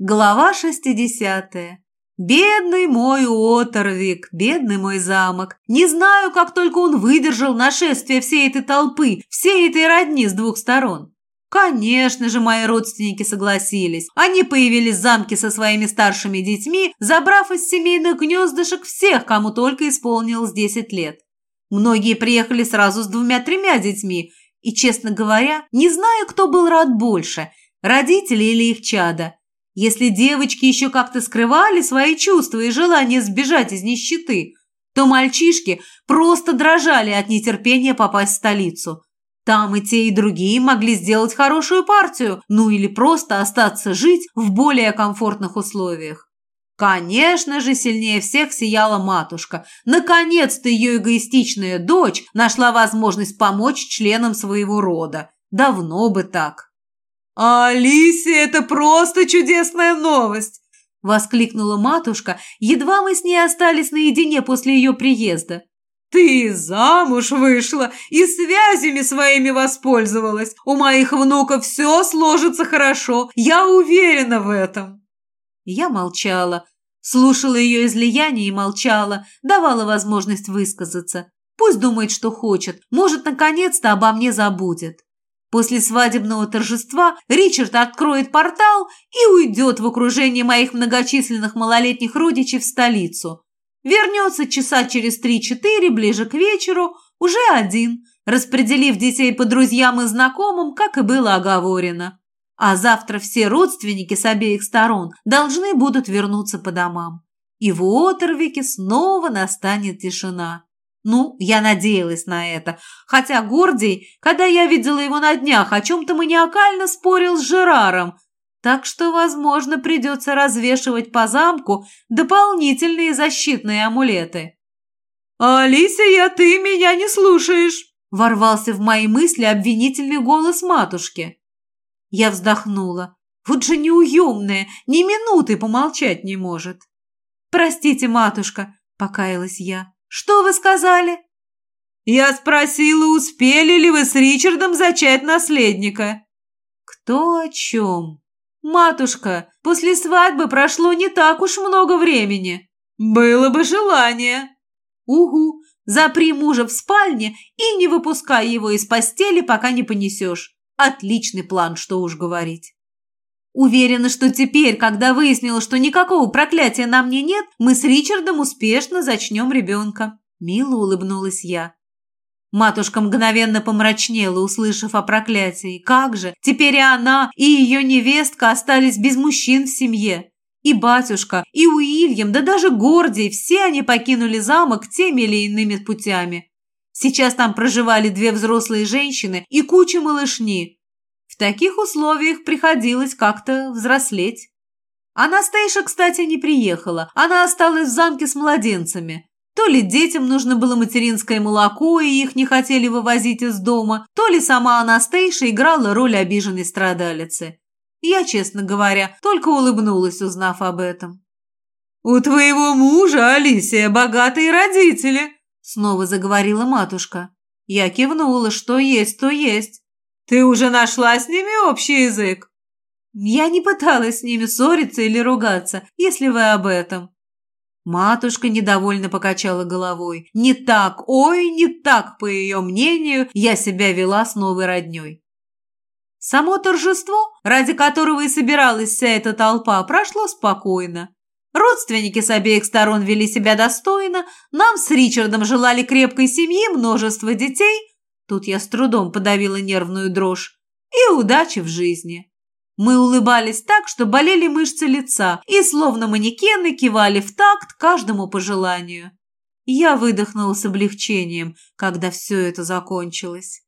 Глава 60. Бедный мой оторвик, бедный мой замок. Не знаю, как только он выдержал нашествие всей этой толпы, всей этой родни с двух сторон. Конечно же, мои родственники согласились. Они появились в замке со своими старшими детьми, забрав из семейных гнездышек всех, кому только исполнилось 10 лет. Многие приехали сразу с двумя-тремя детьми, и, честно говоря, не знаю, кто был рад больше – родители или их чада. Если девочки еще как-то скрывали свои чувства и желание сбежать из нищеты, то мальчишки просто дрожали от нетерпения попасть в столицу. Там и те, и другие могли сделать хорошую партию, ну или просто остаться жить в более комфортных условиях. Конечно же, сильнее всех сияла матушка. Наконец-то ее эгоистичная дочь нашла возможность помочь членам своего рода. Давно бы так. «А Алисия, это просто чудесная новость!» – воскликнула матушка, едва мы с ней остались наедине после ее приезда. «Ты замуж вышла и связями своими воспользовалась. У моих внуков все сложится хорошо, я уверена в этом». Я молчала, слушала ее излияние и молчала, давала возможность высказаться. Пусть думает, что хочет, может, наконец-то обо мне забудет. После свадебного торжества Ричард откроет портал и уйдет в окружении моих многочисленных малолетних родичей в столицу. Вернется часа через три-четыре, ближе к вечеру, уже один, распределив детей по друзьям и знакомым, как и было оговорено. А завтра все родственники с обеих сторон должны будут вернуться по домам. И в Уотервике снова настанет тишина. Ну, я надеялась на это. Хотя Гордий, когда я видела его на днях, о чем-то маниакально спорил с Жераром. Так что, возможно, придется развешивать по замку дополнительные защитные амулеты. «Алисия, ты меня не слушаешь!» Ворвался в мои мысли обвинительный голос матушки. Я вздохнула. Вот же неуемная, ни минуты помолчать не может. «Простите, матушка», — покаялась я. Что вы сказали?» «Я спросила, успели ли вы с Ричардом зачать наследника?» «Кто о чем?» «Матушка, после свадьбы прошло не так уж много времени». «Было бы желание». «Угу, запри мужа в спальне и не выпускай его из постели, пока не понесешь. Отличный план, что уж говорить». Уверена, что теперь, когда выяснила, что никакого проклятия на мне нет, мы с Ричардом успешно зачнем ребенка. Мило улыбнулась я. Матушка мгновенно помрачнела, услышав о проклятии. Как же, теперь и она, и ее невестка остались без мужчин в семье. И батюшка, и Уильям, да даже Гордий, все они покинули замок теми или иными путями. Сейчас там проживали две взрослые женщины и куча малышни, в таких условиях приходилось как-то взрослеть. Анастейша, кстати, не приехала. Она осталась в замке с младенцами. То ли детям нужно было материнское молоко, и их не хотели вывозить из дома, то ли сама Анастейша играла роль обиженной страдалицы. Я, честно говоря, только улыбнулась, узнав об этом. «У твоего мужа, Алисия, богатые родители», — снова заговорила матушка. Я кивнула, что есть, то есть. Ты уже нашла с ними общий язык? Я не пыталась с ними ссориться или ругаться, если вы об этом. Матушка недовольно покачала головой. Не так, ой, не так, по ее мнению, я себя вела с новой родней. Само торжество, ради которого и собиралась вся эта толпа, прошло спокойно. Родственники с обеих сторон вели себя достойно, нам с Ричардом желали крепкой семьи, множество детей – Тут я с трудом подавила нервную дрожь. И удачи в жизни. Мы улыбались так, что болели мышцы лица, и словно манекены кивали в такт каждому пожеланию. Я выдохнула с облегчением, когда все это закончилось.